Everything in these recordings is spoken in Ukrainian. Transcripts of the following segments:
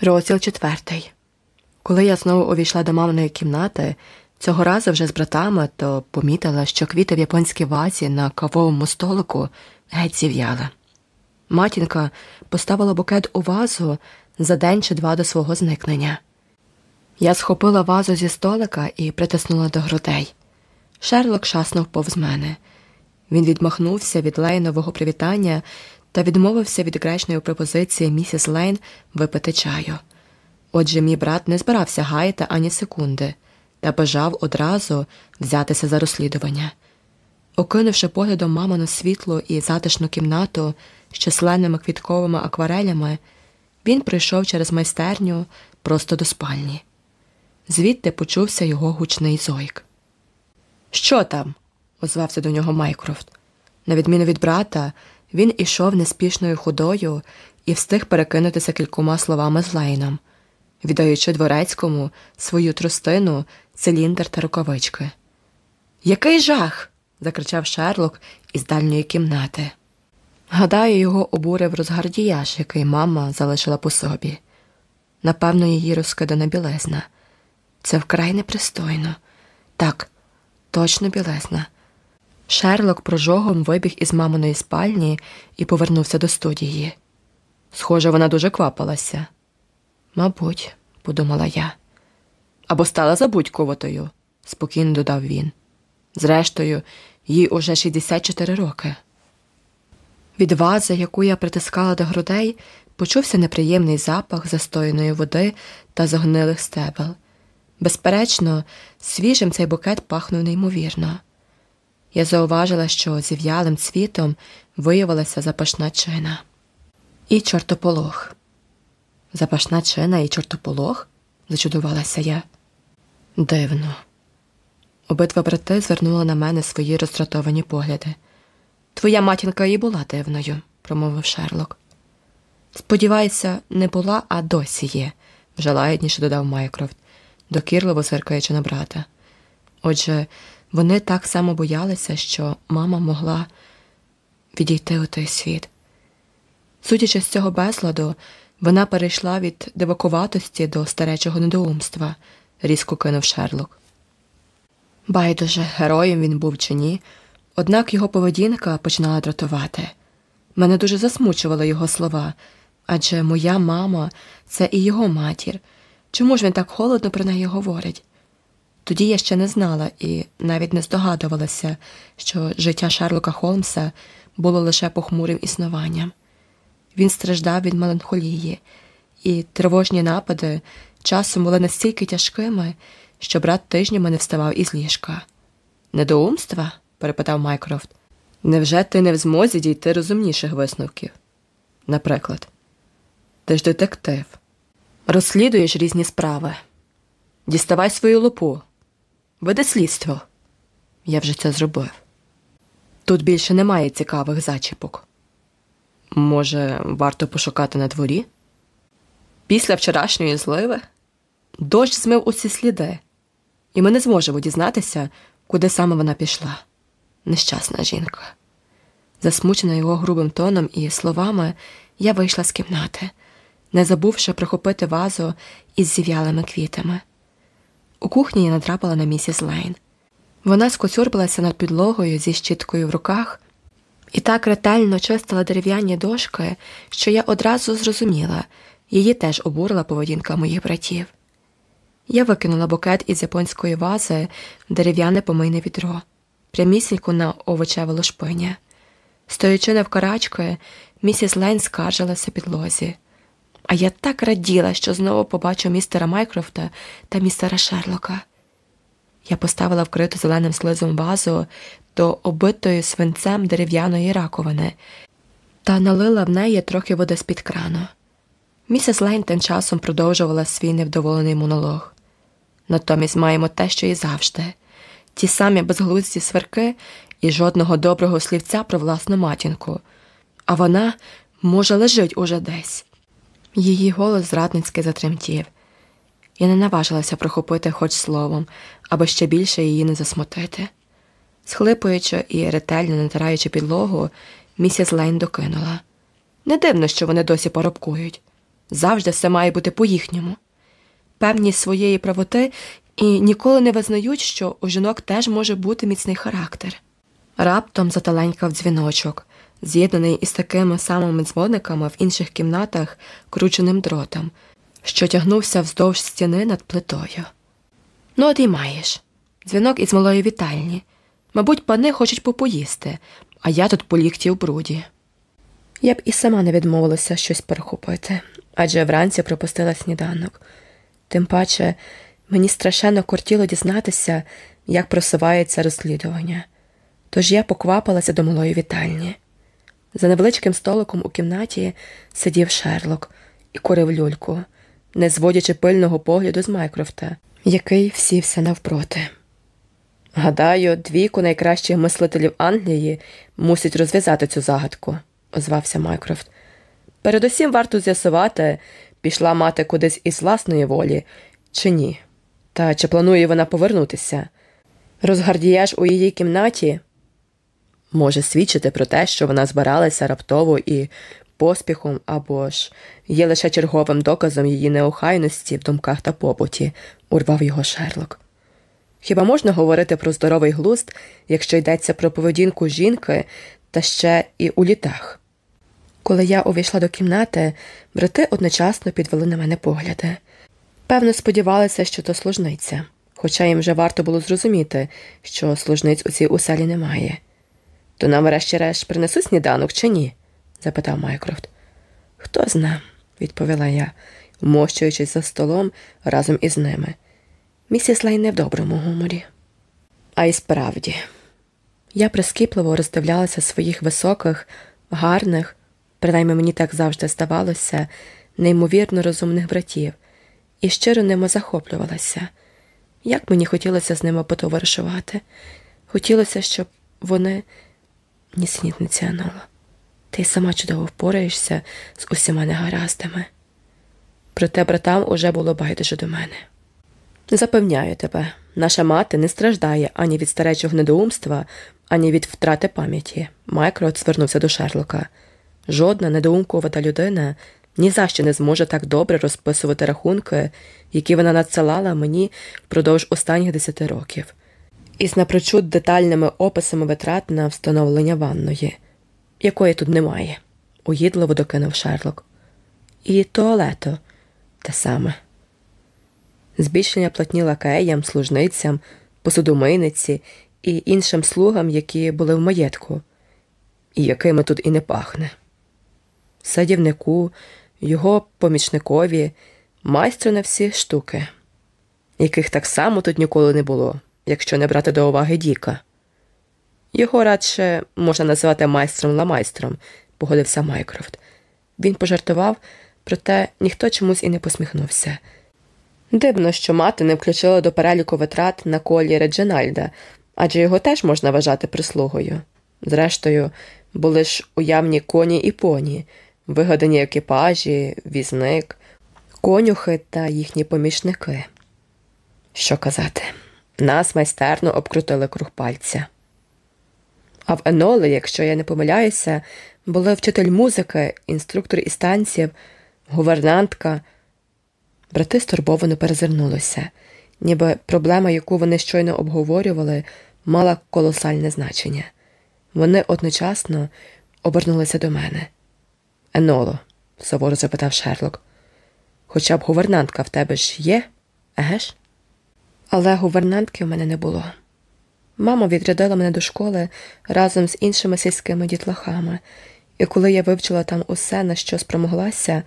Розділ четвертий. Коли я знову увійшла до маминої кімнати, цього разу вже з братами, то помітила, що квіти в японській вазі на кавовому столику геть зів'яли. Матінка поставила букет у вазу за день чи два до свого зникнення. Я схопила вазу зі столика і притиснула до грудей. Шерлок шаснув повз мене. Він відмахнувся від Лейнового привітання та відмовився від гречної пропозиції місіс Лейн випити чаю. Отже, мій брат не збирався гаяти ані секунди та бажав одразу взятися за розслідування. Окинувши поглядом мамину світло і затишну кімнату з численними квітковими акварелями, він прийшов через майстерню просто до спальні. Звідти почувся його гучний зойк. Що там? озвався до нього Майкрофт. На відміну від брата, він ішов неспішною ходою і встиг перекинутися кількома словами з Лейном, віддаючи дворецькому свою трустину, циліндр та рукавички. Який жах! закричав Шерлок із дальньої кімнати. Гадаю, його обурив розгардіяж, який мама залишила по собі. Напевно, її розкидана білизна. Це вкрай непристойно. Так, точно білизна. Шерлок прожогом вибіг із маминої спальні і повернувся до студії. Схоже, вона дуже квапилася. Мабуть, подумала я. Або стала забудькуватою, спокійно додав він. Зрештою, їй уже 64 роки. Від вази, яку я притискала до грудей, почувся неприємний запах застояної води та загнилих стебел. Безперечно, свіжим цей букет пахнув неймовірно. Я зауважила, що зів'ялим цвітом виявилася запашна чина. І чортополох. Запашна чина і чортополох? зачудувалася я. Дивно. Обидва брати звернули на мене свої роздратовані погляди. Твоя матінка і була дивною, промовив Шерлок. Сподіваюся, не була, а досі є, вже лагідніше додав Майкрофт, докірливо зиркаючи на брата. Отже, вони так само боялися, що мама могла відійти у той світ. Судячи з цього безладу, вона перейшла від дивакуватості до старечого недоумства, різко кинув Шерлок. Байдуже, героєм він був чи ні, однак його поведінка починала дратувати. Мене дуже засмучували його слова, адже моя мама це і його матір. Чому ж він так холодно про неї говорить? Тоді я ще не знала і навіть не здогадувалася, що життя Шерлока Холмса було лише похмурим існуванням. Він страждав від меланхолії, і тривожні напади часом були настільки тяжкими, що брат тижнями не вставав із ліжка. Недоумства? перепитав Майкрофт. Невже ти не в змозі дійти розумніших висновків? Наприклад, ти ж детектив, розслідуєш різні справи. Діставай свою лупу, веди слідство. Я вже це зробив. Тут більше немає цікавих зачіпок. Може, варто пошукати на дворі? Після вчорашньої зливи дощ змив усі сліди, і ми не зможемо дізнатися, куди саме вона пішла. Нещасна жінка. Засмучена його грубим тоном і словами, я вийшла з кімнати, не забувши прихопити вазу із зів'ялими квітами. У кухні я натрапила на місіс Лейн. Вона скоцюрбилася над підлогою зі щіткою в руках і так ретельно чистила дерев'яні дошки, що я одразу зрозуміла, її теж обурила поведінка моїх братів. Я викинула букет із японської вази в дерев'яне помийне відро, прямісінько на овочеве лошпиня. Стоячи навкарачки, місіс Лейн скаржилася підлозі. А я так раділа, що знову побачу містера Майкрофта та містера Шерлока. Я поставила вкриту зеленим слизом вазу до обитої свинцем дерев'яної раковини та налила в неї трохи води з під крану. Місіс Лейн тим часом продовжувала свій невдоволений монолог. Натомість маємо те, що і завжди ті самі безглузді сверки і жодного доброго слівця про власну матінку, а вона, може, лежить уже десь. Її голос зрадницьки затремтів. Я не наважилася прохопити хоч словом, аби ще більше її не засмутити. Схлипуючи і ретельно натираючи підлогу, місіс Лейн докинула. Не дивно, що вони досі поробкують. Завжди все має бути по-їхньому. Певність своєї правоти і ніколи не визнають, що у жінок теж може бути міцний характер. Раптом заталенькав дзвіночок, з'єднаний із такими самими дзвониками в інших кімнатах крученим дротом, що тягнувся вздовж стіни над плитою. Ну, от і маєш. Дзвінок із малої вітальні. Мабуть, пани хочуть попоїсти, а я тут по лікті в бруді. Я б і сама не відмовилася щось перехопити, адже вранці пропустила сніданок. Тим паче, мені страшенно кортіло дізнатися, як просувається розслідування. Тож я поквапилася до малої вітальні. За невеличким столиком у кімнаті сидів Шерлок і курив люльку, не зводячи пильного погляду з Майкрофта, який всівся навпроти. Гадаю, двійку найкращих мислителів Англії мусять розв'язати цю загадку, озвався Майкрофт. Передусім варто з'ясувати, пішла мати кудись із власної волі, чи ні, та чи планує вона повернутися. Розгардіяж у її кімнаті може свідчити про те, що вона збиралася раптово і поспіхом або ж є лише черговим доказом її неохайності в думках та побуті, урвав його Шерлок. Хіба можна говорити про здоровий глузд, якщо йдеться про поведінку жінки та ще і у літах? Коли я увійшла до кімнати, брати одночасно підвели на мене погляди. Певно, сподівалися, що то служниця, хоча їм вже варто було зрозуміти, що служниць у цій уселі немає. То нам, врешті-решт, принесуть сніданок чи ні? запитав Майкрофт. Хто зна, відповіла я, вмощуючись за столом разом із ними. Місіс Лейн не в доброму гуморі. А й справді, я прискіпливо роздивлялася своїх високих, гарних, принаймні мені так завжди здавалося, неймовірно розумних братів, і щиро ними захоплювалася. Як мені хотілося з ними потоваришувати, хотілося, щоб вони нісенітниця Анола. Ти сама чудово впораєшся з усіма негараздами. Проте братам уже було байдуже до мене. Запевняю тебе, наша мати не страждає ані від старечого недоумства, ані від втрати пам'яті. Майкрот звернувся до Шерлока. Жодна недоумкувата людина ні за що не зможе так добре розписувати рахунки, які вона надсилала мені впродовж останніх десяти років, із напрочуд детальними описами витрат на встановлення ванної, якої тут немає, угідливо докинув Шерлок. І туалето те саме збільшення платні лакеям, служницям, посудомийниці і іншим слугам, які були в маєтку, і якими тут і не пахне. Садівнику, його помічникові, майстру на всі штуки, яких так само тут ніколи не було, якщо не брати до уваги Діка. Його радше можна називати майстром ламайстром, погодився Майкрофт. Він пожартував, проте ніхто чомусь і не посміхнувся. Дивно, що мати не включила до переліку витрат на колі Реджинальда, адже його теж можна вважати прислугою. Зрештою, були ж уявні коні і поні, вигадані екіпажі, візник, конюхи та їхні помічники. Що казати, нас майстерно обкрутили круг пальця. А в Еноле, якщо я не помиляюся, були вчитель музики, інструктор із танців, гувернантка. Брати стурбовано перезирнулися, ніби проблема, яку вони щойно обговорювали, мала колосальне значення. Вони одночасно обернулися до мене. Еноло, суворо запитав Шерлок, хоча б гувернантка в тебе ж є, еге ж? Але гувернантки в мене не було. Мама відрядила мене до школи разом з іншими сільськими дітлахами, і коли я вивчила там усе, на що спромоглася,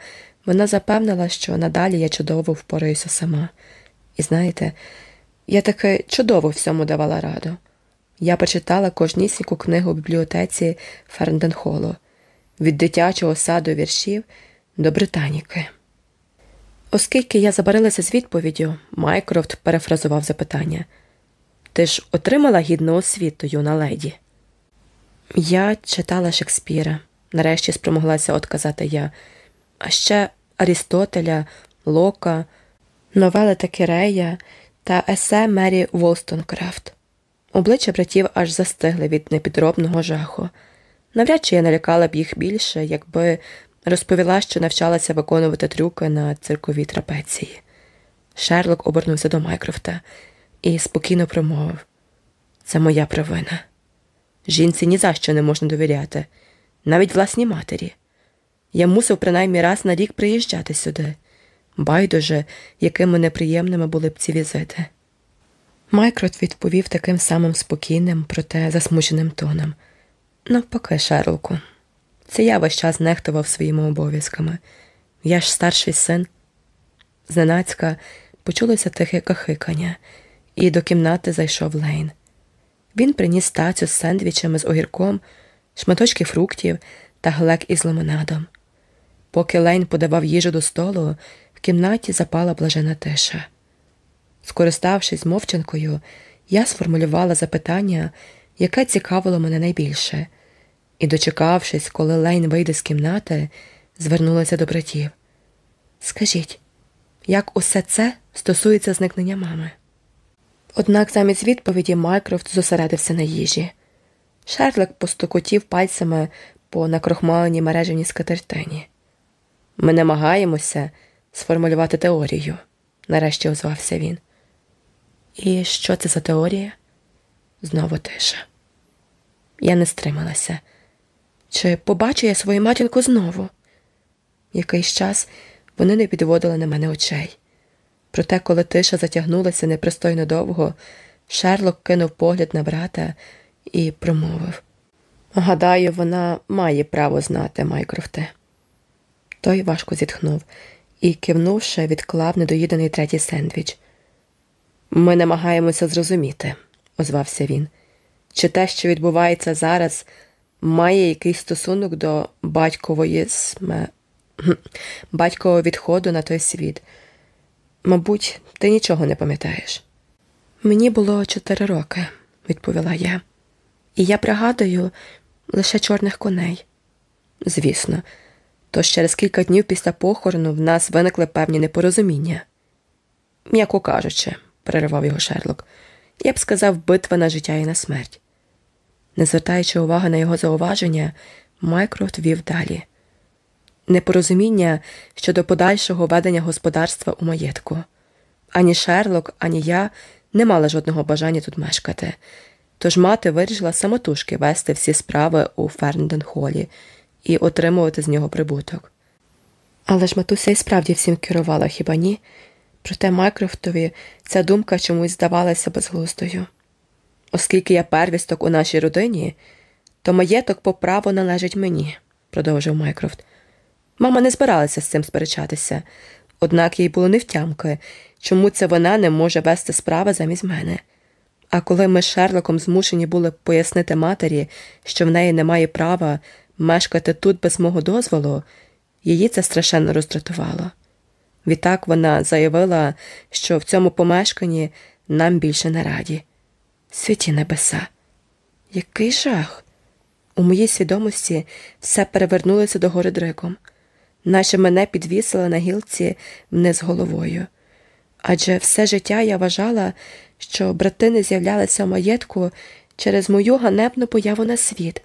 вона запевнила, що надалі я чудово впораюся сама. І знаєте, я таки чудово всьому давала раду. Я прочитала кожнісіньку книгу в бібліотеці Фернденхолу від дитячого саду віршів до Британіки. Оскільки я забарилася з відповіддю, Майкрофт перефразував запитання Ти ж отримала гідну освіту, юна леді? Я читала Шекспіра, нарешті спромоглася отказати я а ще Арістотеля, Лока, новели Такерея та есе Мері Волстонкрафт. Обличчя братів аж застигли від непідробного жаху. Навряд чи я налякала б їх більше, якби Розповіла, що навчалася виконувати трюки на цирковій трапеції. Шерлок обернувся до Майкрофта і спокійно промовив: Це моя провина. Жінці ні за що не можна довіряти, навіть власній матері. Я мусив принаймні раз на рік приїжджати сюди. Байдуже, якими неприємними були б ці візити. Майкрот відповів таким самим спокійним, проте засмученим тоном. Навпаки, Шерлоку, це я весь час нехтував своїми обов'язками. Я ж старший син. Зненацька почулося тихе кахикання, і до кімнати зайшов Лейн. Він приніс тацю з сендвічами з огірком, шматочки фруктів та глек із лимонадом. Поки Лейн подавав їжу до столу, в кімнаті запала блажена тиша. Скориставшись мовчанкою, я сформулювала запитання, яке цікавило мене найбільше, і, дочекавшись, коли Лейн вийде з кімнати, звернулася до братів. Скажіть, як усе це стосується зникнення мами? Однак замість відповіді Майкрофт зосередився на їжі. Шерлик постукотів пальцями по накрохмаленій мережевній скатертині. Ми намагаємося сформулювати теорію, нарешті озвався він. І що це за теорія? Знову тиша. Я не стрималася. Чи побачу я свою матінку знову? Якийсь час вони не підводили на мене очей. Проте, коли тиша затягнулася непристойно довго, Шерлок кинув погляд на брата і промовив Гадаю, вона має право знати, Майкрофте. Той важко зітхнув і, кивнувши, відклав недоїдений третій сендвіч. Ми намагаємося зрозуміти, озвався він, чи те, що відбувається зараз, має якийсь стосунок до батькової сме... батькового відходу на той світ. Мабуть, ти нічого не пам'ятаєш. Мені було чотири роки, відповіла я, і я пригадую лише чорних коней. Звісно, тож через кілька днів після похорону в нас виникли певні непорозуміння. М'яко кажучи, перервав його Шерлок, я б сказав битва на життя і на смерть. Не звертаючи уваги на його зауваження, Майкрофт вів далі непорозуміння щодо подальшого ведення господарства у маєтку. Ані Шерлок, ані я не мали жодного бажання тут мешкати, тож мати вирішила самотужки вести всі справи у Фернден-холі і отримувати з нього прибуток. Але ж матуся і справді всім керувала хіба ні? Проте Майкрофтові ця думка чомусь здавалася безглуздою. Оскільки я первісток у нашій родині, то маєток по праву належить мені, продовжив Майкрофт. Мама не збиралася з цим сперечатися, однак їй було невтямки, чому це вона не може вести справи замість мене. А коли ми з Шерлоком змушені були пояснити матері, що в неї немає права мешкати тут без мого дозволу, її це страшенно роздратувало. Відтак вона заявила, що в цьому помешканні нам більше не раді. Святі небеса, який жах! У моїй свідомості все перевернулося до гори дриком наче мене підвісили на гілці вниз головою. Адже все життя я вважала, що брати не з'являлися в маєтку через мою ганебну появу на світ,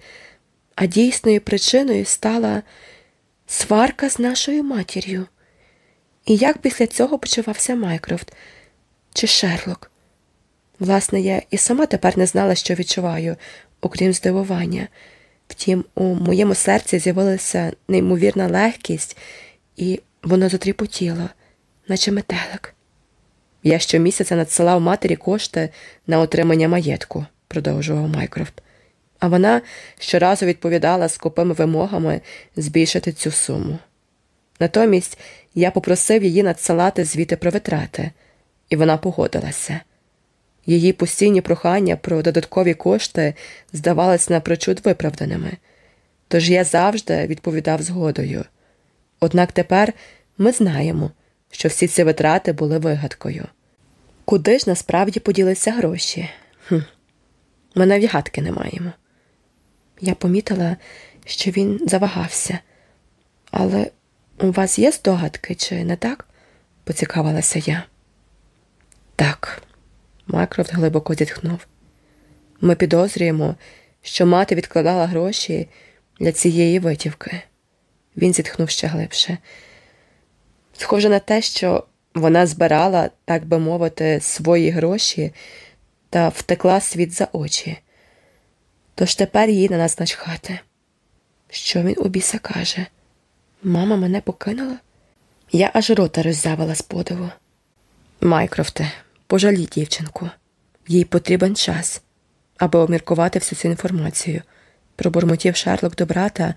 а дійсною причиною стала сварка з нашою матір'ю. І як після цього почувався Майкрофт чи Шерлок? Власне, я і сама тепер не знала, що відчуваю, окрім здивування. Втім, у моєму серці з'явилася неймовірна легкість, і воно затріпотіло, наче метелик. Я щомісяця надсилав матері кошти на отримання маєтку, продовжував Майкрофт, а вона щоразу відповідала скупими вимогами збільшити цю суму. Натомість я попросив її надсилати звіти про витрати, і вона погодилася. Її постійні прохання про додаткові кошти здавались напрочуд виправданими, тож я завжди відповідав згодою. Однак тепер ми знаємо, що всі ці витрати були вигадкою. Куди ж насправді поділися гроші? Хм, Ми навіть гадки не маємо. Я помітила, що він завагався. Але у вас є здогадки, чи не так? поцікавилася я. Так. Майкрофт глибоко зітхнув. Ми підозрюємо, що мати відкладала гроші для цієї витівки. Він зітхнув ще глибше. Схоже на те, що вона збирала, так би мовити, свої гроші та втекла світ за очі. Тож тепер їй на нас начхати. Що він у біса каже? Мама мене покинула? Я аж рота роззявила з подиву. Майкрофте, пожалій дівчинку, їй потрібен час, аби обміркувати всю цю інформацію, пробурмотів Шерлок до брата,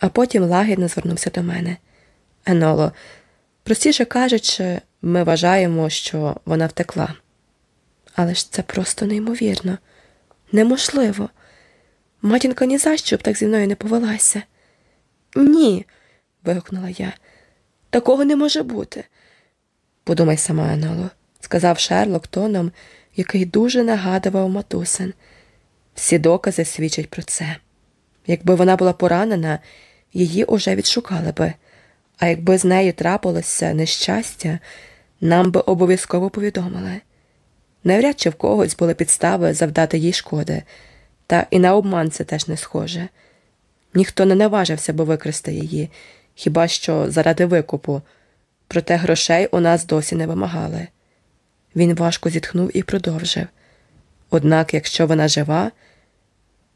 а потім лагідно звернувся до мене. Еноло, простіше кажучи, ми вважаємо, що вона втекла. Але ж це просто неймовірно, неможливо. Матінка ні за що б так зі мною не повелася. Ні, вигукнула я. Такого не може бути. Подумай сама, Еноло, сказав Шерлок тоном, який дуже нагадував матусин. Всі докази свідчать про це. Якби вона була поранена, її уже відшукали би, а якби з нею трапилося нещастя, нам би обов'язково повідомили. Навряд чи в когось були підстави завдати їй шкоди, та і на обман це теж не схоже. Ніхто не наважився би викрасти її, хіба що заради викупу, проте грошей у нас досі не вимагали. Він важко зітхнув і продовжив. Однак, якщо вона жива,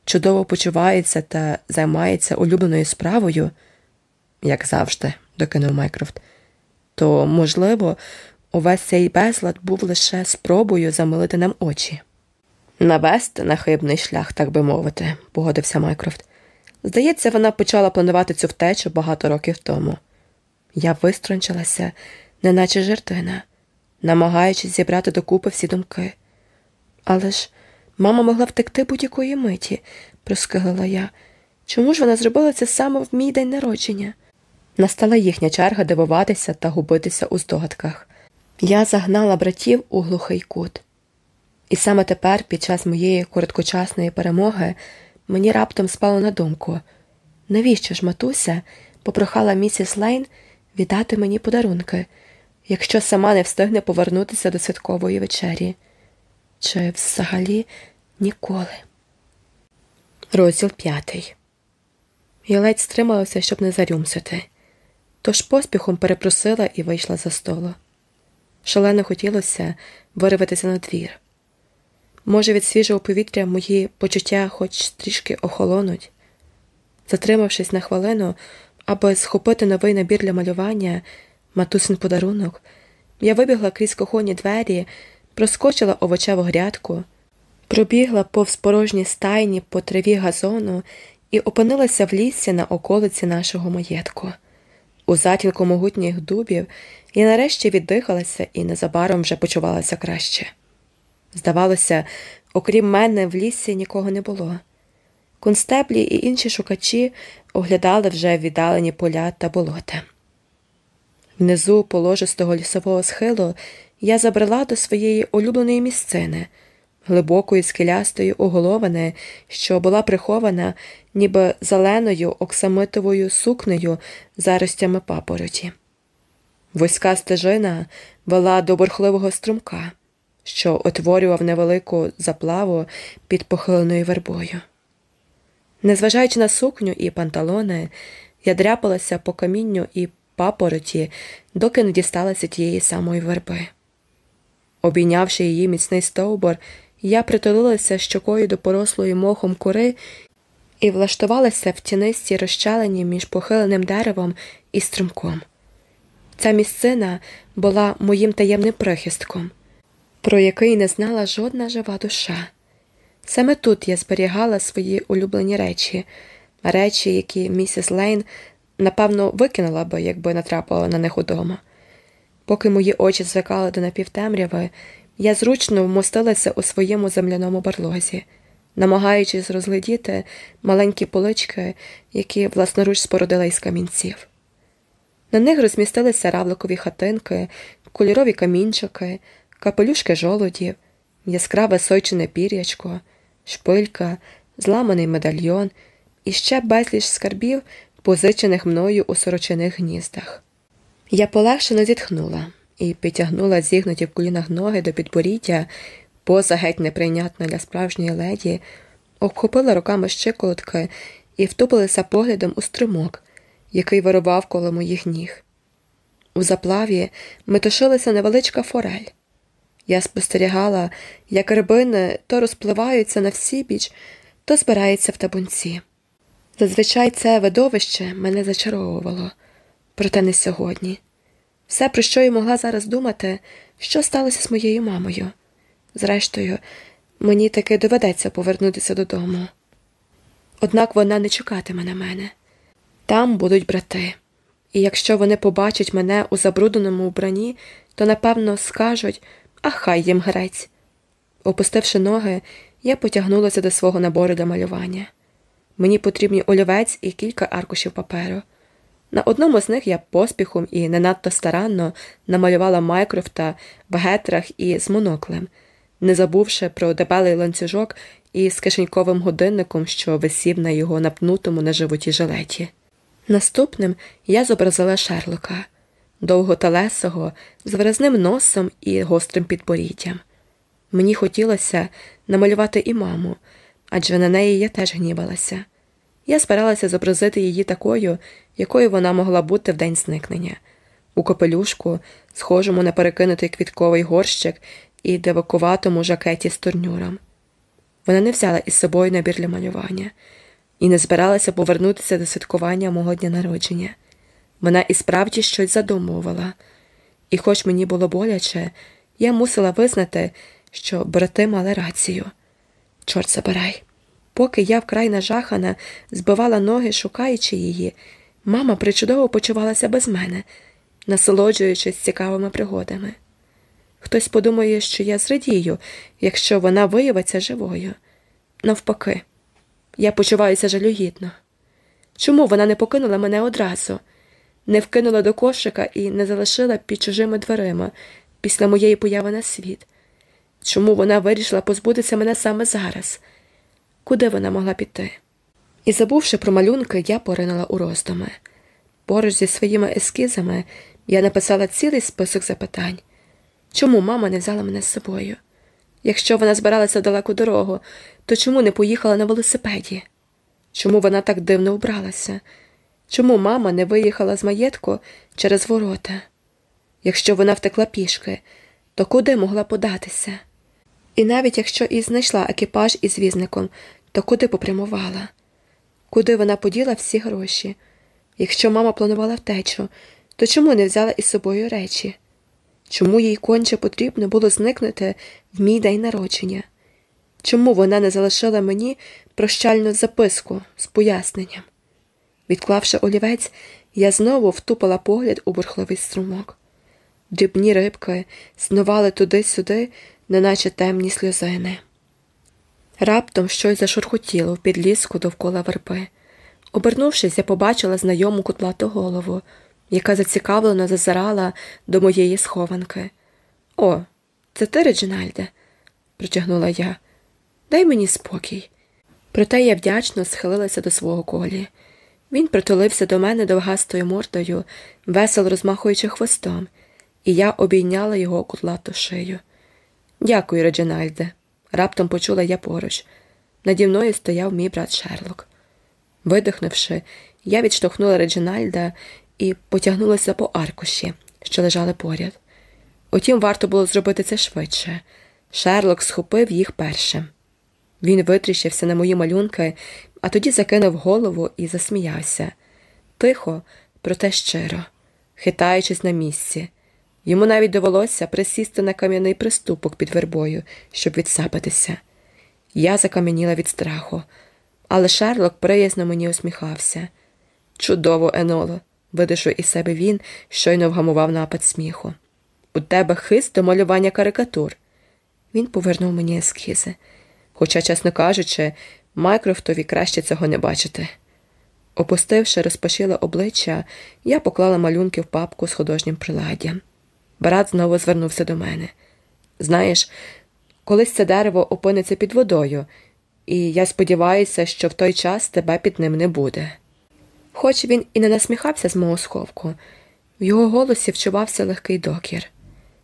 чудово почувається та займається улюбленою справою, як завжди, докинув Майкрофт, то, можливо, увесь цей безлад був лише спробою замилити нам очі. Навести на хибний шлях, так би мовити, погодився Майкрофт. Здається, вона почала планувати цю втечу багато років тому. Я вистрончилася, неначе жертвина, намагаючись зібрати докупи всі думки. Але ж мама могла втекти будь-якої миті, проскиглила я. Чому ж вона зробила це саме в мій день народження? Настала їхня черга дивуватися та губитися у здогадках. Я загнала братів у глухий кут. І саме тепер, під час моєї короткочасної перемоги, мені раптом спало на думку, навіщо ж матуся попрохала місіс Лейн віддати мені подарунки, якщо сама не встигне повернутися до святкової вечері, чи взагалі ніколи. Розділ п'ятий. Я ледь стрималася, щоб не зарюмсити, тож поспіхом перепросила і вийшла за столу. Шалено хотілося вирватися на двір. Може, від свіжого повітря мої почуття хоч трішки охолонуть. Затримавшись на хвилину, аби схопити новий набір для малювання, матусин подарунок, я вибігла крізь кухонні двері, проскочила овочеву грядку, пробігла повз порожні стайні по траві газону і опинилася в лісі на околиці нашого маєтку. У затінку могутніх дубів я нарешті віддихалася і незабаром вже почувалася краще. Здавалося, окрім мене, в лісі нікого не було. Констеблі і інші шукачі оглядали вже віддалені поля та болота. Внизу положистого лісового схилу я забрела до своєї улюбленої місцини, глибокої скелястої уголовини, що була прихована ніби зеленою оксамитовою сукнею заростями папороті. Вузька стежина вела до борхливого струмка що отворював невелику заплаву під похиленою вербою. Незважаючи на сукню і панталони, я дряпалася по камінню і папороті, доки не дісталася тієї самої верби. Обійнявши її міцний стовбор, я притулилася щокою до порослої мохом кори і влаштувалася в тінистій розчалені між похиленим деревом і струмком. Ця місцина була моїм таємним прихистком про який не знала жодна жива душа. Саме тут я зберігала свої улюблені речі, речі, які місіс Лейн, напевно, викинула би, якби натрапила на них удома. Поки мої очі звикали до напівтемряви, я зручно вмостилася у своєму земляному барлозі, намагаючись розглядіти маленькі полички, які власноруч спорудила із камінців. На них розмістилися равликові хатинки, кольорові камінчики, капелюшки жолудів, яскраве сойчене пір'ячко, шпилька, зламаний медальйон і ще безліч скарбів, позичених мною у сорочиних гніздах. Я полегшено зітхнула і підтягнула зігнуті в колінах ноги до підборіддя, поза геть неприйнятна для справжньої леді, обхопила руками щиколотки і втупилася поглядом у струмок, який вирував коло моїх ніг. У заплаві метушилася невеличка форель. Я спостерігала, як рибини то розпливаються на всі біч, то збираються в табунці. Зазвичай це видовище мене зачаровувало, проте не сьогодні. Все, про що я могла зараз думати, що сталося з моєю мамою. Зрештою, мені таки доведеться повернутися додому. Однак вона не чекатиме на мене. Там будуть брати, і якщо вони побачать мене у забрудненому вбранні, то напевно скажуть а хай їм грець. Опустивши ноги, я потягнулася до свого набору для малювання. Мені потрібні олівець і кілька аркушів паперу. На одному з них я поспіхом і не надто старанно намалювала Майкрофта в гетрах і з моноклем, не забувши про дебелий ланцюжок із кишеньковим годинником, що висів на його напнутому на животі жилеті. Наступним я зобразила Шерлока, довготелесого, з виразним носом і гострим підборіддям. Мені хотілося намалювати і маму, адже на неї я теж гнівалася. Я збиралася зобразити її такою, якою вона могла бути в день зникнення, у капелюшку, схожому на перекинутий квітковий горщик і девакуватому жакеті з турнюром. Вона не взяла із собою набір для малювання і не збиралася повернутися до святкування мого дня народження. Вона і справді щось задумувала, і, хоч мені було боляче, я мусила визнати, що брати мали рацію. Чорт забирай. Поки я вкрай нажахана, збивала ноги, шукаючи її, мама причудово почувалася без мене, насолоджуючись цікавими пригодами. Хтось подумає, що я зрадію, якщо вона виявиться живою. Навпаки, я почуваюся жалюгідно. Чому вона не покинула мене одразу, не вкинула до кошика і не залишила під чужими дверима після моєї появи на світ? Чому вона вирішила позбутися мене саме зараз? Куди вона могла піти? І, забувши про малюнки, я поринула у роздуми. Поруч зі своїми ескізами я написала цілий список запитань чому мама не взяла мене з собою? Якщо вона збиралася в далеку дорогу, то чому не поїхала на велосипеді? Чому вона так дивно вбралася? Чому мама не виїхала з маєтку через ворота? Якщо вона втекла пішки, то куди могла податися? І навіть якщо і знайшла екіпаж із візником, то куди попрямувала? Куди вона поділа всі гроші? Якщо мама планувала втечу, то чому не взяла із собою речі? Чому їй конче потрібно було зникнути в мій день народження? Чому вона не залишила мені прощальну записку з поясненням? Відклавши олівець, я знову втупила погляд у бурхливий струмок. Дрібні рибки снували туди-сюди, неначе темні сльозини. Раптом щось зашурхотіло в підліску довкола верби. Обернувшись, я побачила знайому кутлату голову, яка зацікавлено зазирала до моєї схованки. О, це ти, Реджинальде, притягнула я. Дай мені спокій. Проте я вдячно схилилася до свого колі. Він притулився до мене довгастою мордою, весело розмахуючи хвостом, і я обійняла його кутлату шию. Дякую, Реджинальде. Раптом почула я поруч. Наді мною стояв мій брат Шерлок. Видихнувши, я відштовхнула Реджинальда і потягнулася по аркуші, що лежали поряд. Утім, варто було зробити це швидше. Шерлок схопив їх першим. Він витріщився на мої малюнки, а тоді закинув голову і засміявся. Тихо, проте щиро, хитаючись на місці. Йому навіть довелося присісти на кам'яний приступок під вербою, щоб відсапатися. Я закам'яніла від страху, але Шерлок приязно мені усміхався. Чудово, Еноло, видишив із себе він, щойно вгамував напад сміху. У тебе хист до малювання карикатур. Він повернув мені ескізи. Хоча, чесно кажучи, Майкрофтові краще цього не бачити. Опустивши розпашіле обличчя, я поклала малюнки в папку з художнім приладдям. Брат знову звернувся до мене. Знаєш, колись це дерево опиниться під водою, і я сподіваюся, що в той час тебе під ним не буде. Хоч він і не насміхався з мого сховку, в його голосі вчувався легкий докір.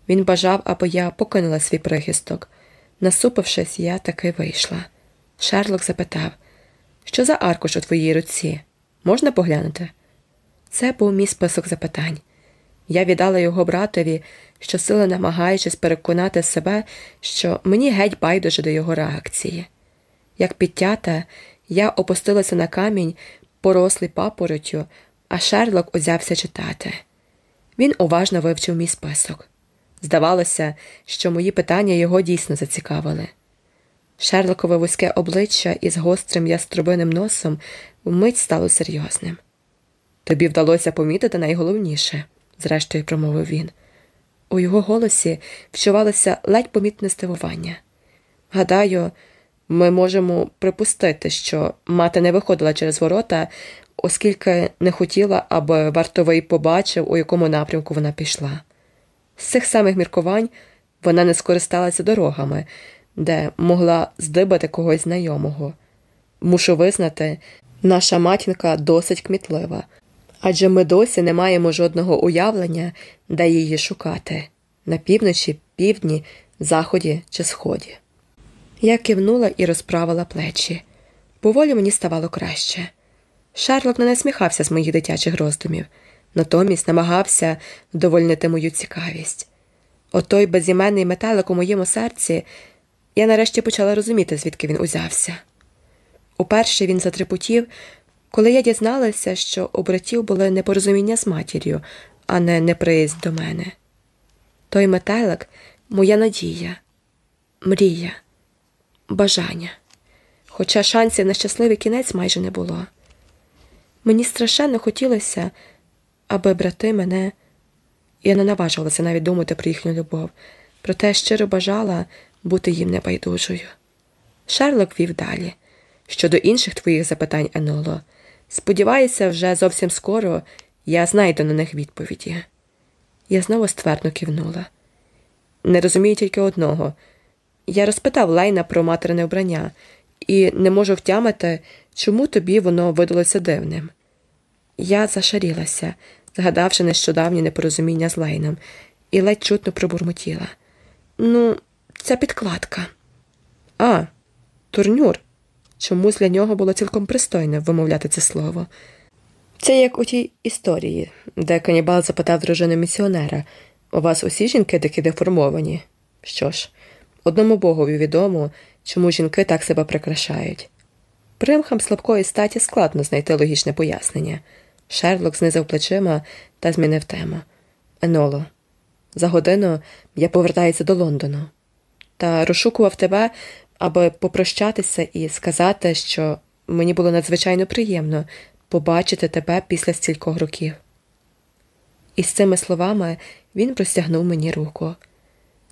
Він бажав, аби я покинула свій прихисток. Насупившись, я таки вийшла. Шерлок запитав, що за аркуш у твоїй руці? Можна поглянути? Це був мій список запитань. Я віддала його братові, щосили намагаючись переконати себе, що мені геть байдуже до його реакції. Як підтята, я опустилася на камінь, порослий папоротю, а Шерлок узявся читати. Він уважно вивчив мій список. Здавалося, що мої питання його дійсно зацікавили. Шерлокове вузьке обличчя із гострим яструбиним носом вмить стало серйозним. Тобі вдалося помітити найголовніше, зрештою промовив він. У його голосі вчувалося ледь помітне здивування. Гадаю, ми можемо припустити, що мати не виходила через ворота, оскільки не хотіла, аби вартовий побачив, у якому напрямку вона пішла. З цих самих міркувань вона не скористалася дорогами, де могла здибати когось знайомого. Мушу визнати, наша матінка досить кмітлива, адже ми досі не маємо жодного уявлення, де її шукати на півночі, півдні, заході чи сході. Я кивнула і розправила плечі. Поволі мені ставало краще. Шерлок не насміхався з моїх дитячих роздумів, натомість намагався вдовольнити мою цікавість. Отой безіменний метелик у моєму серці я нарешті почала розуміти, звідки він узявся. Уперше він затрепотів, коли я дізналася, що у братів були непорозуміння з матір'ю, а не неприязнь до мене. Той метелик моя надія, мрія, бажання, хоча шансів на щасливий кінець майже не було. Мені страшенно хотілося, аби брати мене, я не наважувалася навіть думати про їхню любов, проте щиро бажала бути їм небайдужою. Шерлок вів далі. Щодо інших твоїх запитань, Еноло, сподіваюся, вже зовсім скоро я знайду на них відповіді. Я знову ствердно кивнула. Не розумію тільки одного. Я розпитав Лейна про материне вбрання і не можу втямити, чому тобі воно видалося дивним. Я зашарілася, згадавши нещодавнє непорозуміння з Лейном, і ледь чутно пробурмотіла. Ну, це підкладка. А, турнюр. Чомусь для нього було цілком пристойно вимовляти це слово. Це як у тій історії, де канібал запитав дружину місіонера у вас усі жінки такі деформовані? Що ж, одному богові відомо, чому жінки так себе прикрашають. Примхам слабкої статі складно знайти логічне пояснення. Шерлок знизив плечима та змінив тему. Еноло, за годину я повертаюся до Лондону та розшукував тебе, аби попрощатися і сказати, що мені було надзвичайно приємно побачити тебе після стількох років. І з цими словами він простягнув мені руку.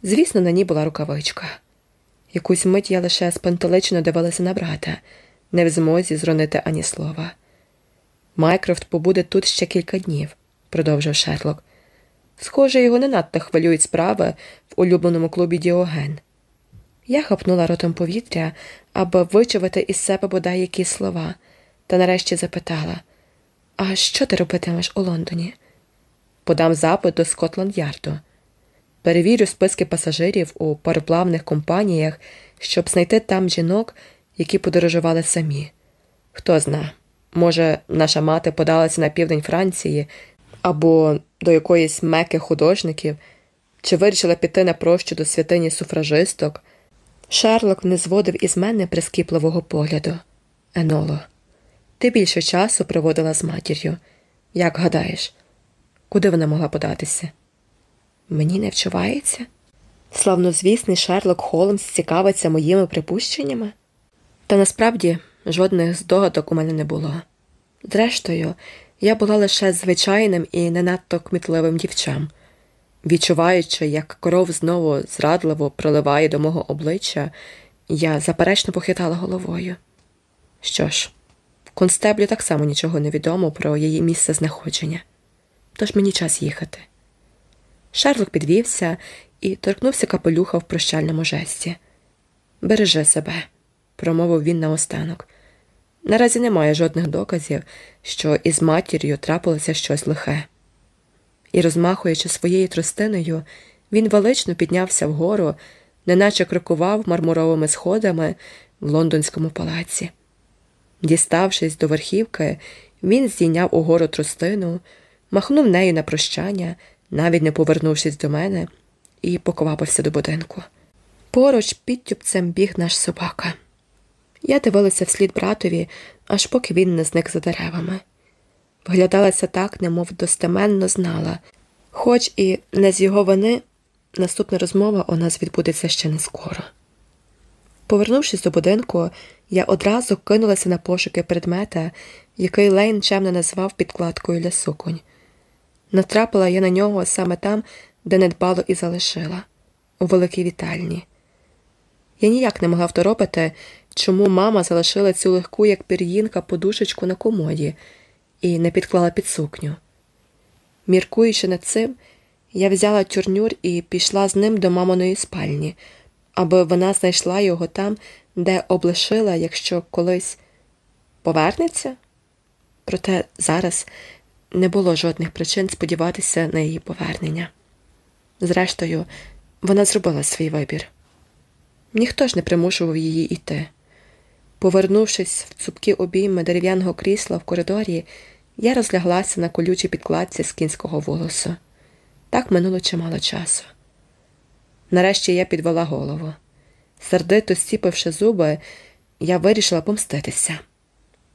Звісно, на ній була рукавичка. Якусь мить я лише спантелично дивилася на брата, не в змозі зронити ані слова. Майкрофт побуде тут ще кілька днів, продовжив Шерлок. Схоже, його не надто хвилюють справи в улюбленому клубі Діоген. Я хапнула ротом повітря, аби вичувати із себе бодай якісь слова, та нарешті запитала А що ти робитимеш у Лондоні? Подам запит до Скотланд Ярду. Перевірю списки пасажирів у пароплавних компаніях, щоб знайти там жінок, які подорожували самі. Хто зна, може, наша мати подалася на південь Франції або до якоїсь меки художників, чи вирішила піти на прощу до святині суфражисток. Шерлок не зводив із мене прискіпливого погляду. Еноло, ти більше часу проводила з матір'ю. Як гадаєш, куди вона могла податися? Мені не вчувається? Славнозвісний Шерлок Холмс цікавиться моїми припущеннями? Та насправді жодних здогадок у мене не було. Зрештою, я була лише звичайним і не надто кмітливим дівчам. Відчуваючи, як кров знову зрадливо проливає до мого обличчя, я заперечно похитала головою. Що ж, констеблю так само нічого не відомо про її місце знаходження, тож мені час їхати. Шерлок підвівся і торкнувся капелюха в прощальному жесті. Бережи себе, промовив він наостанок. Наразі немає жодних доказів, що із матір'ю трапилося щось лихе і, розмахуючи своєю тростиною, він велично піднявся вгору, неначе крокував мармуровими сходами в лондонському палаці. Діставшись до верхівки, він здійняв угору тростину, махнув нею на прощання, навіть не повернувшись до мене, і поквапився до будинку. Поруч підтюпцем біг наш собака. Я дивилася вслід братові, аж поки він не зник за деревами. Виглядалася так, немов достеменно знала, хоч і не з його вини, наступна розмова у нас відбудеться ще не скоро. Повернувшись до будинку, я одразу кинулася на пошуки предмета, який Лейн чемно назвав підкладкою для суконь. Натрапила я на нього саме там, де недбало і залишила, у великій вітальні. Я ніяк не могла второпити, чому мама залишила цю легку, як пір'їнка, подушечку на комоді і не підклала під сукню. Міркуючи над цим, я взяла тюрнюр і пішла з ним до маминої спальні, аби вона знайшла його там, де облишила, якщо колись повернеться. Проте зараз не було жодних причин сподіватися на її повернення. Зрештою, вона зробила свій вибір. Ніхто ж не примушував її йти. Повернувшись в цупкі обійми дерев'яного крісла в коридорі, я розляглася на колючій підкладці з кінського волосу. Так минуло чимало часу. Нарешті я підвела голову. Сердито стіпивши зуби, я вирішила помститися.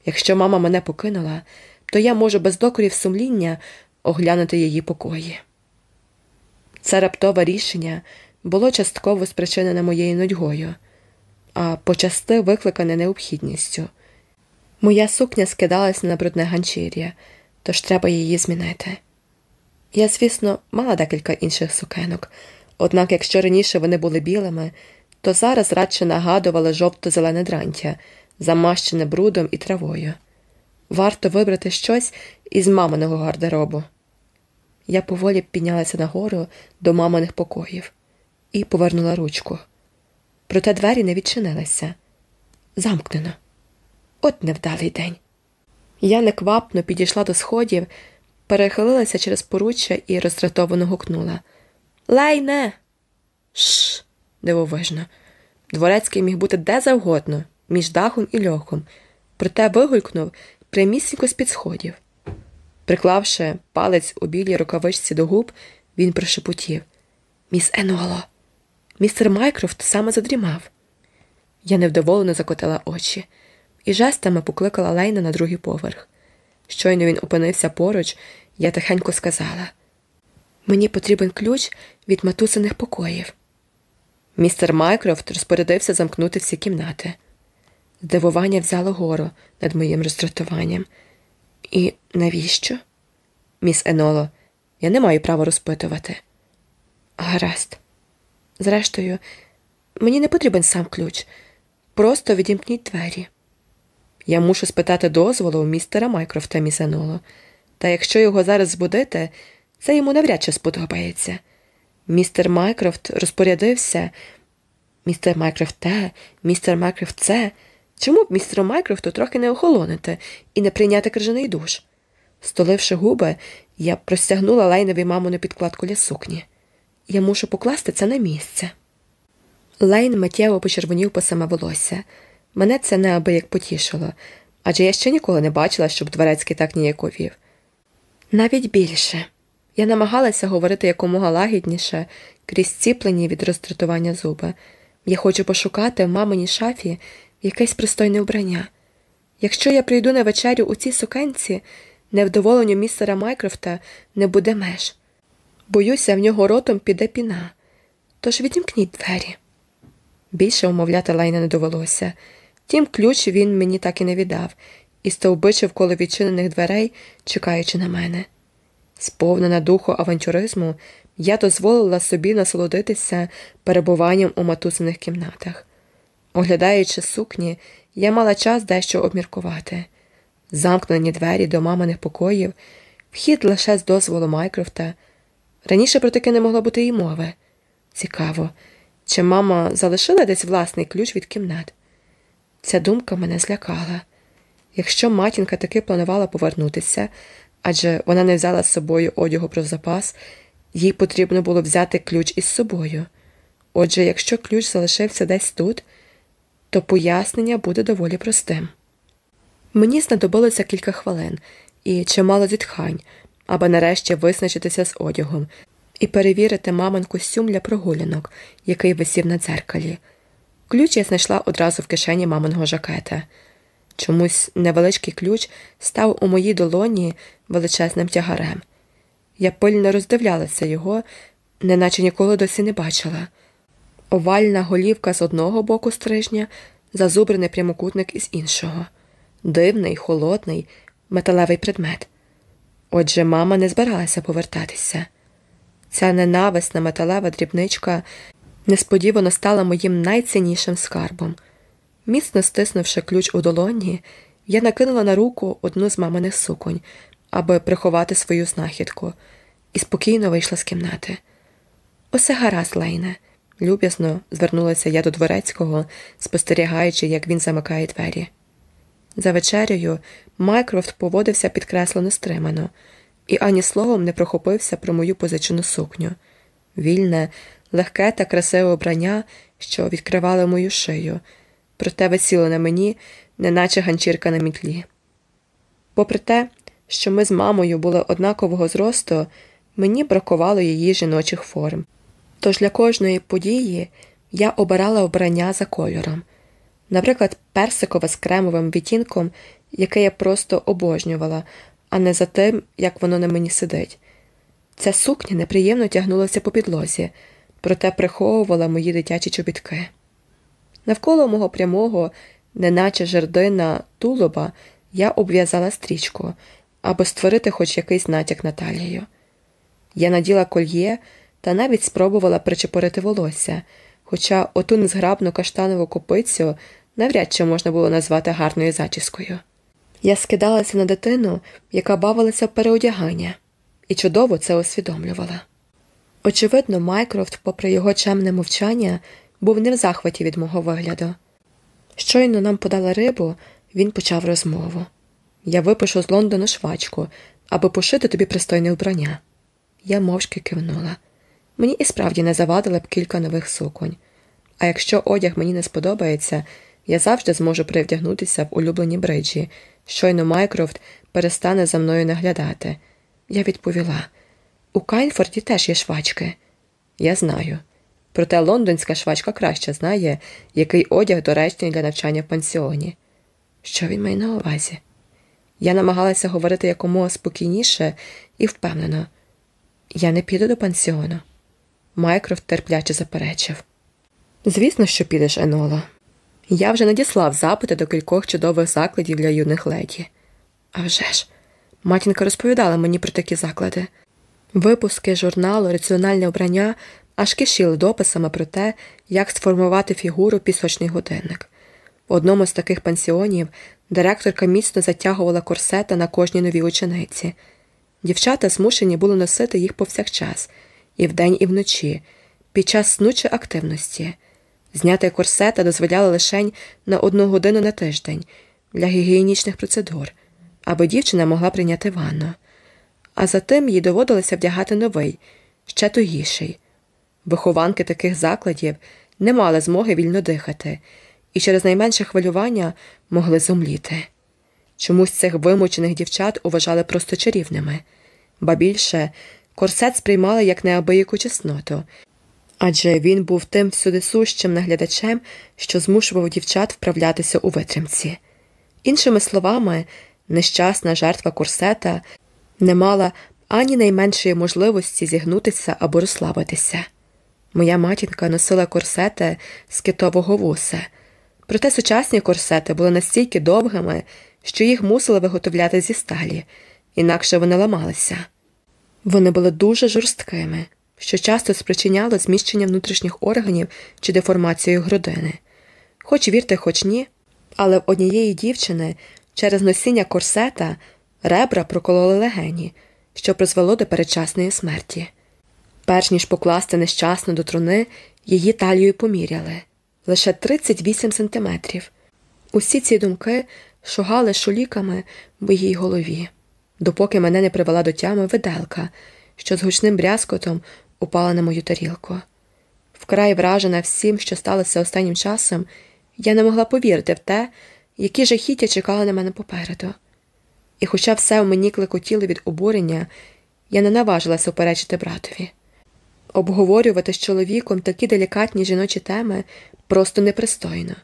Якщо мама мене покинула, то я можу без докорів сумління оглянути її покої. Це раптове рішення було частково спричинене моєю нудьгою, а почасти викликане необхідністю. Моя сукня скидалася на брудне ганчір'я, тож треба її змінити. Я, звісно, мала декілька інших сукенок, однак, якщо раніше вони були білими, то зараз радше нагадували жовто-зелене дрантя, замащене брудом і травою. Варто вибрати щось із маминого гардеробу. Я поволі піднялася нагору до маминих покоїв і повернула ручку. Проте двері не відчинилися. Замкнено. От невдалий день. Я неквапно підійшла до сходів, перехилилася через поруччя і роздратовано гукнула Лайне. Шш, дивовижно. Дворецький міг бути де завгодно, між дахом і льохом, проте вигулькнув прямісінько з під сходів. Приклавши палець у білій рукавичці до губ, він прошепотів Міс Еноло, містер Майкрофт саме задрімав. Я невдоволено закотила очі і жестами покликала Лейна на другий поверх. Щойно він опинився поруч, я тихенько сказала Мені потрібен ключ від матусиних покоїв. Містер Майкрофт розпорядився замкнути всі кімнати. Здивування взяло гору над моїм роздратуванням. І навіщо? Міс Еноло, я не маю права розпитувати. Гаразд. Зрештою, мені не потрібен сам ключ. Просто відімкніть двері. Я мушу спитати дозволу у містера Майкрофта міс Та якщо його зараз збудити, це йому навряд чи сподобається. Містер Майкрофт розпорядився. Містер Майкрофт те, містер Майкрофт це. Чому б містеру Майкрофту трохи не охолонити і не прийняти крижаний душ? Столивши губи, я простягнула Лейнові мамину підкладку для сукні. Я мушу покласти це на місце. Лейн миттєво почервонів по саме волосся. Мене це неабияк потішило, адже я ще ніколи не бачила, щоб дворецький так ніяковів. Навіть більше. Я намагалася говорити якомога лагідніше, крізь ціплені від роздратування зуби. Я хочу пошукати в маминій шафі якесь пристойне вбрання. Якщо я прийду на вечерю у цій сукенці, невдоволенню містера Майкрофта не буде меж. Боюся, в нього ротом піде піна. Тож відімкніть двері. Більше умовляти Лайна не довелося. Тім ключ він мені так і не віддав, і стовбичив коло відчинених дверей, чекаючи на мене. Сповнена духу авантюризму, я дозволила собі насолодитися перебуванням у матусиних кімнатах. Оглядаючи сукні, я мала час дещо обміркувати. Замкнені двері до маминих покоїв, вхід лише з дозволу Майкрофта. Раніше про таке не могло бути і мови. Цікаво, чи мама залишила десь власний ключ від кімнат? Ця думка мене злякала. Якщо матінка таки планувала повернутися, адже вона не взяла з собою одягу про запас, їй потрібно було взяти ключ із собою. Отже, якщо ключ залишився десь тут, то пояснення буде доволі простим. Мені знадобилося кілька хвилин і чимало зітхань, аби нарешті визначитися з одягом і перевірити мамин костюм для прогулянок, який висів на дзеркалі. Ключ я знайшла одразу в кишені маминого жакета. Чомусь невеличкий ключ став у моїй долоні величезним тягарем. Я пильно роздивлялася його, неначе ніколи досі не бачила. Овальна голівка з одного боку стрижня, зазубрений прямокутник із іншого, дивний, холодний, металевий предмет. Отже, мама не збиралася повертатися. Ця ненависна металева дрібничка несподівано стала моїм найціннішим скарбом. Міцно стиснувши ключ у долоні, я накинула на руку одну з маминих суконь, аби приховати свою знахідку, і спокійно вийшла з кімнати. Усе гаразд, Лейне, люб'язно звернулася я до дворецького, спостерігаючи, як він замикає двері. За вечерею Майкрофт поводився підкреслено стримано, і ані словом не прохопився про мою позичену сукню. Вільне, легке та красиве обрання, що відкривало мою шию, проте висіло на мені, неначе ганчірка на мітлі. Попри те, що ми з мамою були однакового зросту, мені бракувало її жіночих форм. Тож для кожної події я обирала обрання за кольором, наприклад, персикове з кремовим відтінком, яке я просто обожнювала, а не за тим, як воно на мені сидить. Ця сукня неприємно тягнулася по підлозі, проте приховувала мої дитячі чобітки. Навколо мого прямого, неначе жердина тулуба, я обв'язала стрічку, аби створити хоч якийсь натяк на талію. Я наділа кольє та навіть спробувала причепорити волосся, хоча оту незграбну каштанову копицю навряд чи можна було назвати гарною зачіскою. Я скидалася на дитину, яка бавилася в переодягання, і чудово це усвідомлювала. Очевидно, Майкрофт, попри його чемне мовчання, був не в захваті від мого вигляду. Щойно нам подали рибу, він почав розмову. Я випишу з Лондону швачку, аби пошити тобі пристойне вбрання. Я мовчки кивнула. Мені і справді не завадили б кілька нових суконь. А якщо одяг мені не сподобається, я завжди зможу привдягнутися в улюблені бриджі. Щойно Майкрофт перестане за мною наглядати. Я відповіла у Кайнфорді теж є швачки. Я знаю. Проте лондонська швачка краще знає, який одяг доречний для навчання в пансіоні. Що він має на увазі? Я намагалася говорити якомога спокійніше і впевнено. Я не піду до пансіону. Майкрофт терпляче заперечив. Звісно, що підеш, Еноло. Я вже надіслав запити до кількох чудових закладів для юних леді. А вже ж, матінка розповідала мені про такі заклади. Випуски журналу Раціональне обрання аж кишіли дописами про те, як сформувати фігуру пісочний годинник. В одному з таких пансіонів директорка міцно затягувала корсета на кожній новій учениці. Дівчата змушені були носити їх повсякчас, і вдень, і вночі, під час снучої активності. Зняти корсета дозволяли лише на одну годину на тиждень для гігієнічних процедур, аби дівчина могла прийняти ванну. А затим їй доводилося вдягати новий, ще тугіший. Вихованки таких закладів не мали змоги вільно дихати і через найменше хвилювання могли зумліти. Чомусь цих вимучених дівчат уважали просто чарівними, ба більше корсет сприймали як неабияку чесноту, адже він був тим всюдисущим наглядачем, що змушував дівчат вправлятися у витримці. Іншими словами, нещасна жертва корсета не мала ані найменшої можливості зігнутися або розслабитися. Моя матінка носила корсети з китового вуса, проте сучасні корсети були настільки довгими, що їх мусили виготовляти зі сталі, інакше вони ламалися. Вони були дуже жорсткими, що часто спричиняло зміщення внутрішніх органів чи деформацію грудини. Хоч вірте, хоч ні, але в однієї дівчини через носіння корсета ребра прокололи легені, що призвело до передчасної смерті. Перш ніж покласти нещасну до труни, її талію поміряли лише 38 сантиметрів. Усі ці думки шугали шуліками в її голові, допоки мене не привела до тями виделка, що з гучним брязкотом упала на мою тарілку. Вкрай вражена всім, що сталося останнім часом, я не могла повірити в те, які жахіття чекали на мене попереду. І, хоча все в мені клекотіло від обурення, я не наважилася оперечити братові. Обговорювати з чоловіком такі делікатні жіночі теми просто непристойно.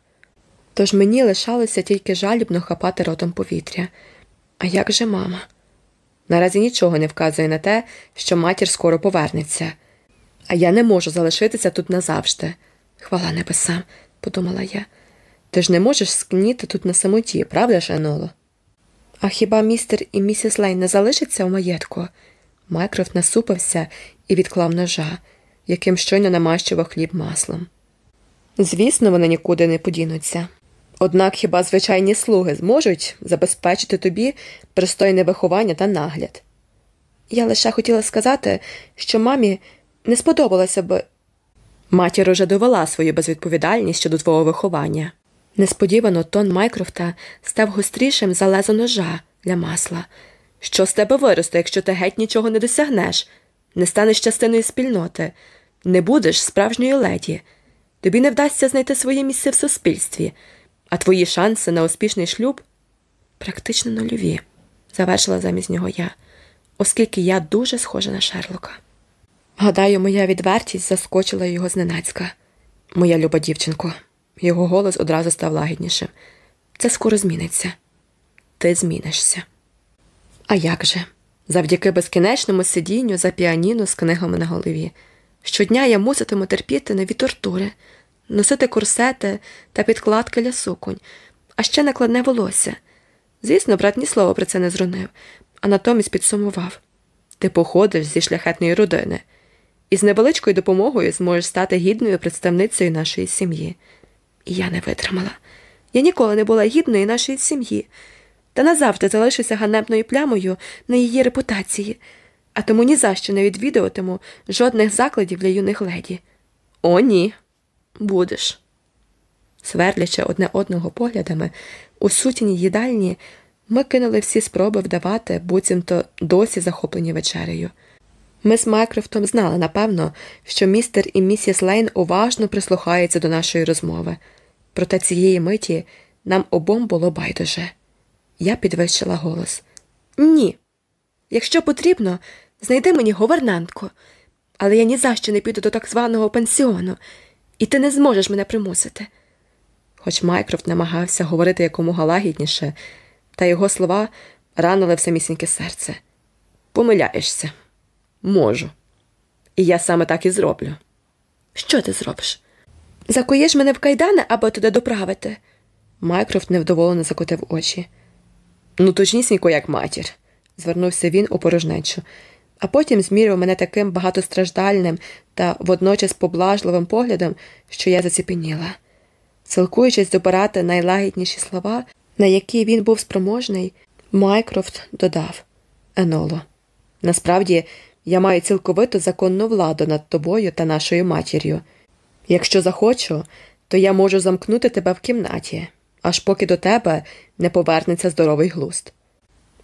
Тож мені лишалося тільки жалібно хапати ротом повітря. А як же мама? Наразі нічого не вказує на те, що матір скоро повернеться, а я не можу залишитися тут назавжди. Хвала небесам, подумала я. Ти ж не можеш скніти тут на самоті, правда ж, Еноло? А хіба містер і місіс Лейн не залишаться у маєтку? Майкрофт насупився і відклав ножа, яким щойно намащував хліб маслом. Звісно, вони нікуди не подінуться. Однак хіба звичайні слуги зможуть забезпечити тобі пристойне виховання та нагляд? Я лише хотіла сказати, що мамі не сподобалося б. Матір уже довела свою безвідповідальність щодо твого виховання. Несподівано тон Майкрофта став гострішим за лезо ножа для масла. Що з тебе виросте, якщо ти геть нічого не досягнеш, не станеш частиною спільноти, не будеш справжньою леді, тобі не вдасться знайти своє місце в суспільстві, а твої шанси на успішний шлюб практично нульові, завершила замість нього я, оскільки я дуже схожа на Шерлока. Гадаю, моя відвертість заскочила його зненацька. Моя люба дівчинко. Його голос одразу став лагіднішим. Це скоро зміниться. Ти змінишся. А як же? Завдяки безкінечному сидінню за піаніно з книгами на голові. Щодня я муситиму терпіти нові тортури, носити курсети та підкладки для суконь, а ще накладне волосся. Звісно, брат ні слова про це не зрунив, а натомість підсумував ти походиш зі шляхетної родини, і з невеличкою допомогою зможеш стати гідною представницею нашої сім'ї. І я не витримала. Я ніколи не була гідною нашої сім'ї, та назавжди залишуся ганебною плямою на її репутації, а тому ні за що не відвідуватиму жодних закладів для юних леді. О, ні, будеш. Сверлячи одне одного поглядами, у сутіній їдальні ми кинули всі спроби вдавати, буцімто досі захоплені вечерею. Ми з Майкрофтом знали, напевно, що містер і місіс Лейн уважно прислухаються до нашої розмови, проте цієї миті нам обом було байдуже. Я підвищила голос. Ні. Якщо потрібно, знайди мені говернантку, але я ні за що не піду до так званого пансіону, і ти не зможеш мене примусити. Хоч Майкрофт намагався говорити якомога лагідніше, та його слова ранили в самісіньке серце. Помиляєшся. Можу. І я саме так і зроблю. Що ти зробиш? Закуєш мене в кайдани, аби туди доправити. Майкрофт невдоволено закотив очі. Ну, точнісінько, як матір, звернувся він у порожнечу, а потім змірив мене таким багатостраждальним та водночас поблажливим поглядом, що я заціпеніла. Силкуючись добирати найлагідніші слова, на які він був спроможний, Майкрофт додав Еноло. Насправді, я маю цілковиту законну владу над тобою та нашою матір'ю. Якщо захочу, то я можу замкнути тебе в кімнаті, аж поки до тебе не повернеться здоровий глуст,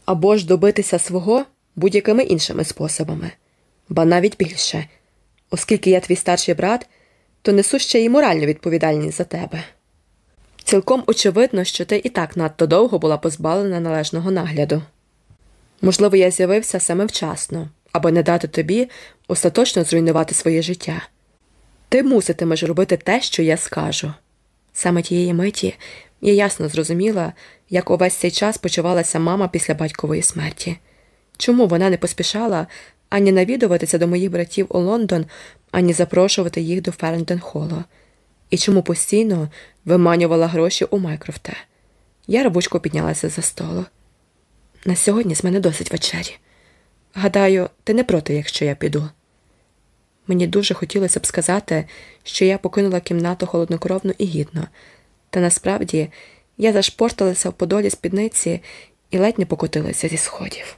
або ж добитися свого будь-якими іншими способами, ба навіть більше, оскільки я твій старший брат, то несу ще й моральну відповідальність за тебе. Цілком очевидно, що ти і так надто довго була позбавлена належного нагляду. Можливо, я з'явився саме вчасно, аби не дати тобі остаточно зруйнувати своє життя. Ти муситимеш робити те, що я скажу. Саме тієї миті я ясно зрозуміла, як увесь цей час почувалася мама після батькової смерті, чому вона не поспішала ані навідуватися до моїх братів у Лондон, ані запрошувати їх до Ференден Холлу, і чому постійно виманювала гроші у Майкрофта. Я рабучко піднялася за столу. На сьогодні з мене досить вечері. Гадаю, ти не проти, якщо я піду. Мені дуже хотілося б сказати, що я покинула кімнату холоднокровно і гідно, та насправді я зашпорталася в подолі спідниці і ледь не покотилася зі сходів.